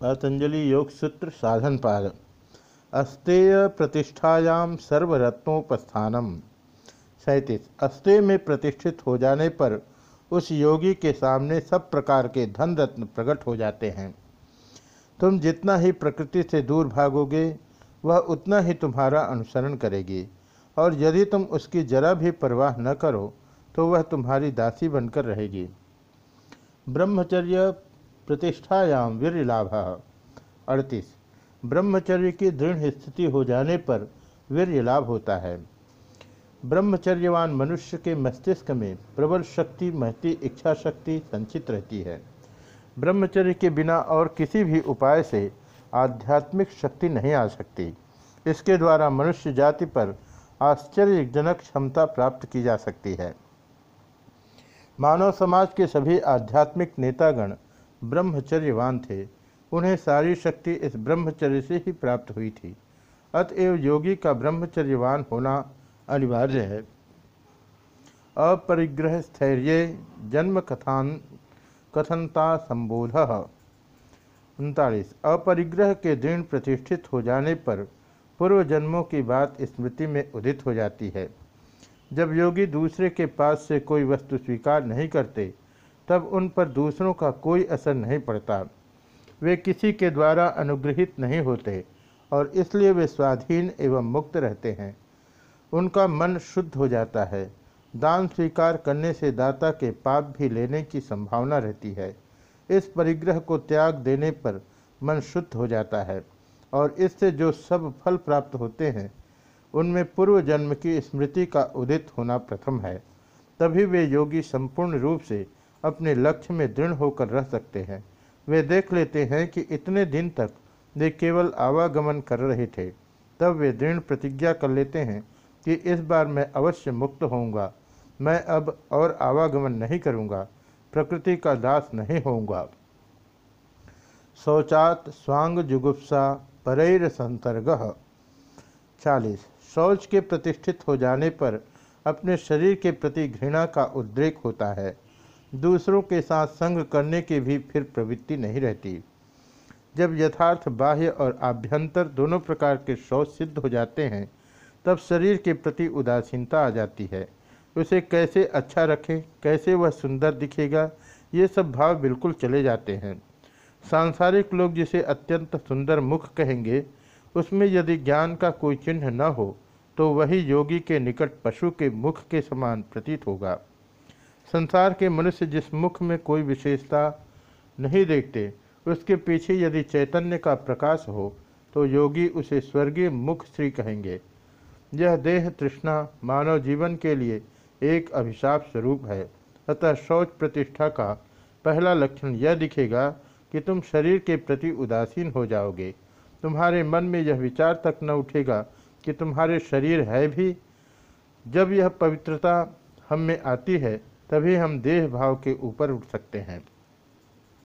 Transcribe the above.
पतंजलि योग सूत्र साधन पाद। अस्तेय प्रतिष्ठायाम सर्वरत्नोपस्थानम। सैंतीस अस्तेय में प्रतिष्ठित हो जाने पर उस योगी के सामने सब प्रकार के धन रत्न प्रकट हो जाते हैं। तुम जितना ही प्रकृति से दूर भागोगे, वह उतना ही तुम्हारा अनुसरण करेगी। और यदि तुम उसकी जरा भी परवाह न करो तो वह तुम्हारी दासी बनकर रहेगी। ब्रह्मचर्य प्रतिष्ठायाम वीर लाभ अड़तीस। ब्रह्मचर्य की दृढ़ स्थिति हो जाने पर वीर लाभ होता है। ब्रह्मचर्यवान मनुष्य के मस्तिष्क में प्रबल शक्ति, महती इच्छा शक्ति संचित रहती है। ब्रह्मचर्य के बिना और किसी भी उपाय से आध्यात्मिक शक्ति नहीं आ सकती। इसके द्वारा मनुष्य जाति पर आश्चर्यजनक क्षमता प्राप्त की जा सकती है। मानव समाज के सभी आध्यात्मिक नेतागण ब्रह्मचर्यवान थे। उन्हें सारी शक्ति इस ब्रह्मचर्य से ही प्राप्त हुई थी। अतएव योगी का ब्रह्मचर्यवान होना अनिवार्य है। अपरिग्रह स्थैर्य जन्म कथान कथनता संबोध। उनतालीस। अपरिग्रह के दृढ़ प्रतिष्ठित हो जाने पर पूर्व जन्मों की बात स्मृति में उदित हो जाती है। जब योगी दूसरे के पास से कोई वस्तु स्वीकार नहीं करते तब उन पर दूसरों का कोई असर नहीं पड़ता। वे किसी के द्वारा अनुग्रहित नहीं होते और इसलिए वे स्वाधीन एवं मुक्त रहते हैं। उनका मन शुद्ध हो जाता है। दान स्वीकार करने से दाता के पाप भी लेने की संभावना रहती है। इस परिग्रह को त्याग देने पर मन शुद्ध हो जाता है और इससे जो सब फल प्राप्त होते हैं, उनमें पूर्व जन्म की स्मृति का उदित होना प्रथम है। तभी वे योगी संपूर्ण रूप से अपने लक्ष्य में दृढ़ होकर रह सकते हैं। वे देख लेते हैं कि इतने दिन तक वे केवल आवागमन कर रहे थे। तब वे दृढ़ प्रतिज्ञा कर लेते हैं कि इस बार मैं अवश्य मुक्त होऊँगा। मैं अब और आवागमन नहीं करूँगा। प्रकृति का दास नहीं होऊँगा। शौचात स्वांग जुगुप्सा परैर संतर्ग चालीस। शौच के प्रतिष्ठित हो जाने पर अपने शरीर के प्रति घृणा का उद्रेक होता है। दूसरों के साथ संग करने की भी फिर प्रवृत्ति नहीं रहती। जब यथार्थ बाह्य और आभ्यंतर दोनों प्रकार के शौच सिद्ध हो जाते हैं, तब शरीर के प्रति उदासीनता आ जाती है। उसे कैसे अच्छा रखें, कैसे वह सुंदर दिखेगा, ये सब भाव बिल्कुल चले जाते हैं। सांसारिक लोग जिसे अत्यंत सुंदर मुख कहेंगे, उसमें यदि ज्ञान का कोई चिन्ह न हो तो वही योगी के निकट पशु के मुख के समान प्रतीत होगा। संसार के मनुष्य जिस मुख में कोई विशेषता नहीं देखते, उसके पीछे यदि चैतन्य का प्रकाश हो तो योगी उसे स्वर्गीय मुख श्री कहेंगे। यह देह तृष्णा मानव जीवन के लिए एक अभिशाप स्वरूप है। अतः शौच प्रतिष्ठा का पहला लक्षण यह दिखेगा कि तुम शरीर के प्रति उदासीन हो जाओगे। तुम्हारे मन में यह विचार तक न उठेगा कि तुम्हारे शरीर है भी। जब यह पवित्रता हम में आती है तभी हम देह भाव के ऊपर उठ सकते हैं।